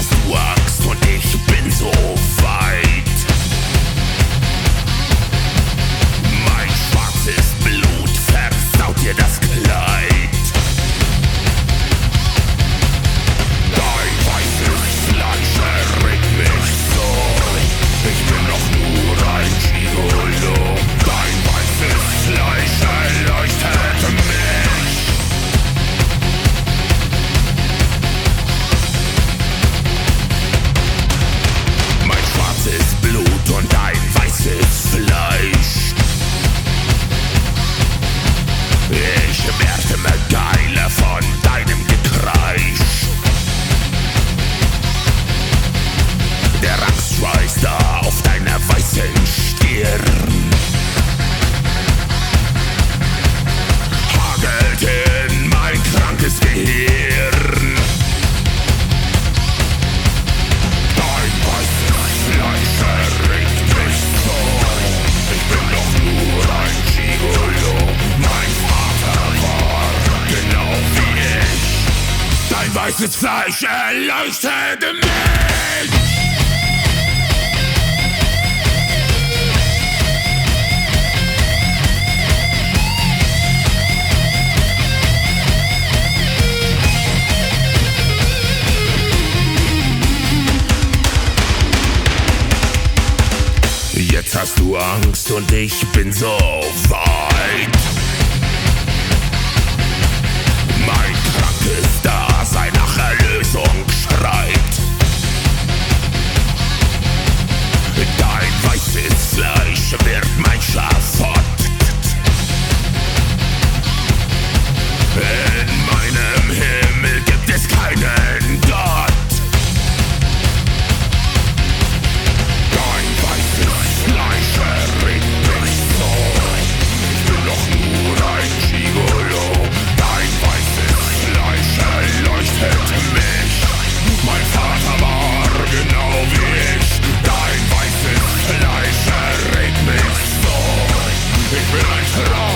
dass du Angst und ich bin so. schwarzes Fleisch erleuchtete mich. Jetzt hast du Angst und ich bin so weit. Ich bin ein Traum.